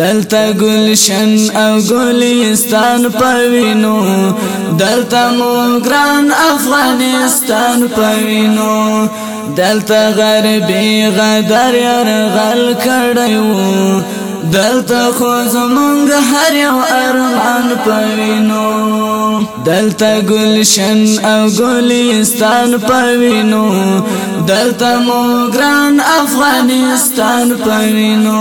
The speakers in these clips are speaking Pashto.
دلتا گلشن او گلستان پوینو دلتا موگران افغانستان پوینو دلتا غربی غدر یرغل کڑیو دلتا خوز منگ هر یو ارمان پوینو دلتا گلشن او گلستان پوینو دلتا موگران افغانستان پوینو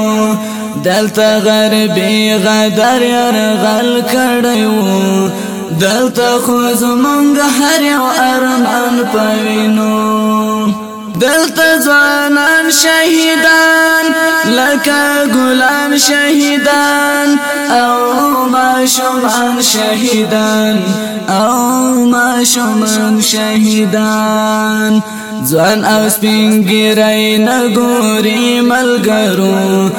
دلته غربي غدر ير غل کړیو دلته خو زمونږ هر یو ارمان پوینو دلته ځوانان شهیدان لکه ګلان شهیدان او ماشومان شهیدان او ماشومان شهیدان ځوان او سپین ګیرای نه ګوري ملګرو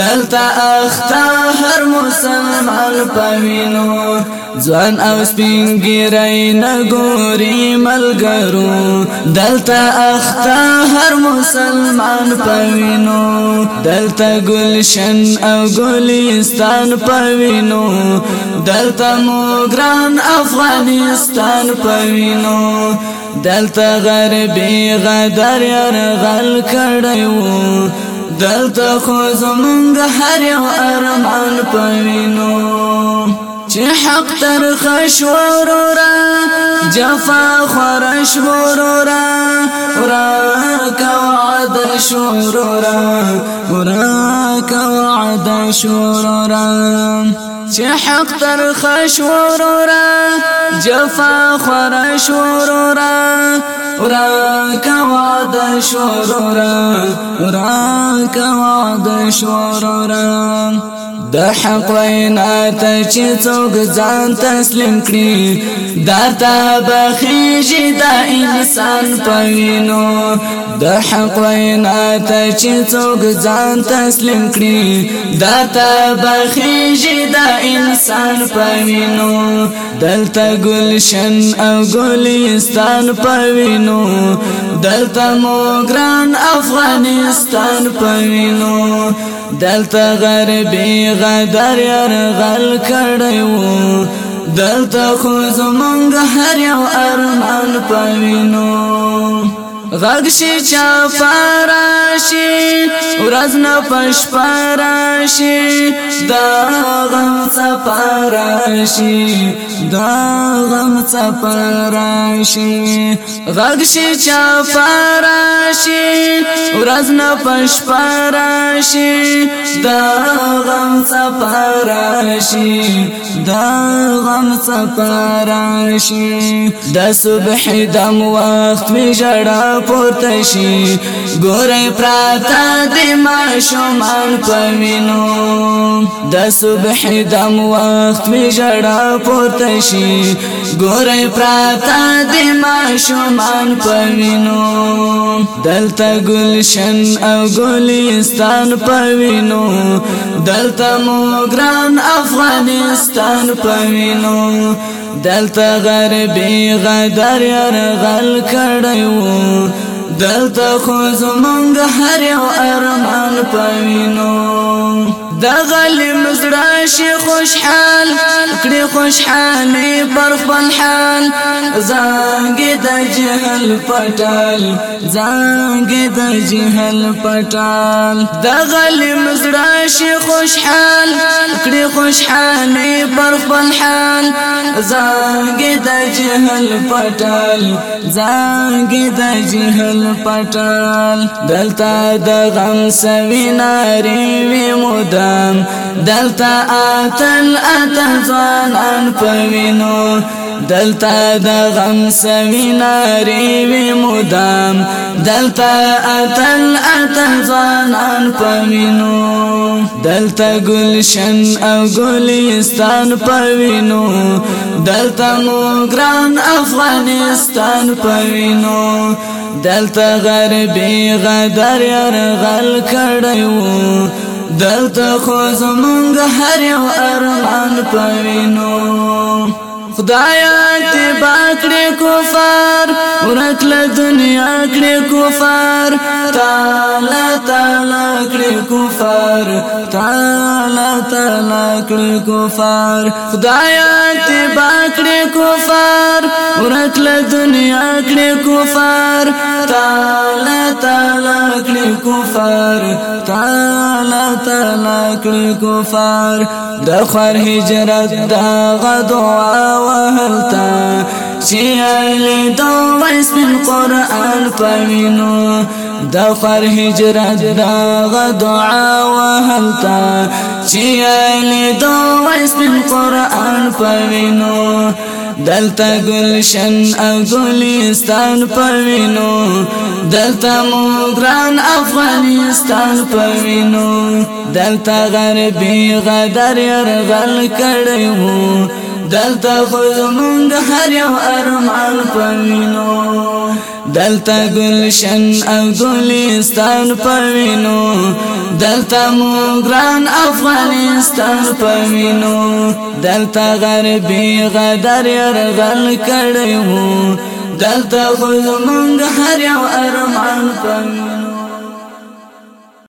دلتا اختا هر مسلمان پوینو ځوان او سپینګیرای نګوري ملګرو دلتا اختا هر مسلمان پوینو دلتا گلشن او گلستان پوینو دلتا موګران افغانستان پوینو دلتا غربي غدر یار غل کړیو دلته خو زمونږ هر یو ارمان پوینو چې حق تر خش ورورا جفا خرش ورورا ورا کا وعد شورورا ورا کا وعد شورورا چې حق تر خش ورورا جفا خرش ورورا ورا کا وعد شورورا ورا کا دشوار را د حق وینا ته چې څوک ځان تسلیم کړي دا ته بخیږي د انسان پوینو د حق وینا ته چې څوک ځان تسلیم کړي دا ته بخیږي د انسان پوینو دلته گلشن او ګلستان پوینو دلته مو ګران افغانستان پوینو دلته غربي غدر يرغل کړو دلته خو زمونږ هر یو ارمان پوینو غږ شي چا فراشي ورځ نه پښ فراشي دا غم سفراشي دا غم سفراشي غږ شي چا فراشي ورځ نه پښ پراشي دا غم سفراشي دا غم سفراشي د صبح دم وخت می جړه پورته شي ګورې پراته د ماشومان پوینو د صبح دم وخت می جړه پورته شي ګورې پراته د ماشومان پوینو دلته ګلش شن او ګلستان پوینو دلته مو ګران افغانستان پوینو دلته غربي غدر يرغل کړیو دلته خو زمونږ هر یو ارمان پوینو د غلیم زړه شي خوشحال کړي خوشحالي پر خپل حال زنګ د جهل پټال زنګ د جهل پټال د غلیم زړه شي خوشحال کړي خوشحالي پر خپل حال زنګ د جهل پټال زنګ د جهل پټال دلته د غم سوي ناري وي مودا کلام دلتا آتل اته آن پوینو دلتا دا غم سمیناری وی مدام دلتا اتل اتل آن پوینو دلتا گلشن او گلستان پوینو دلتا موغران افغانستان پوینو دلتا غربي غدر يرغل کړیو دلته خو زمونږ هر یو ارمان پوینو خدایا تی باکړې کفار ورک له دنیا کړي کفار تعالی تعالی کړي کفار تعالی تعالی کړي کفار خدایا ته باکړي کفار ورک له دنیا کړي کفار تعالی تعالی کړي کفار تعالی تعالی کړي کفار د خر هجرت دا غدوا وهلتا چې علي دا ویس من قران پوینو دا فر هجرت دا غدعا وهلتا چې علي دا ویس من قران پوینو دلتا گلشن او گلستان پوینو دلتا مگران افغانستان پوینو دلتا غربی غدر یرغل کڑیو دلته خزمون د هر یو ارمان پوینو دلته گلشن او گلستان پوینو دلته مونگران افغانستان پوینو دلته غربی غدر یرغل کړیو دلته خزمون د هر یو ارمان پوینو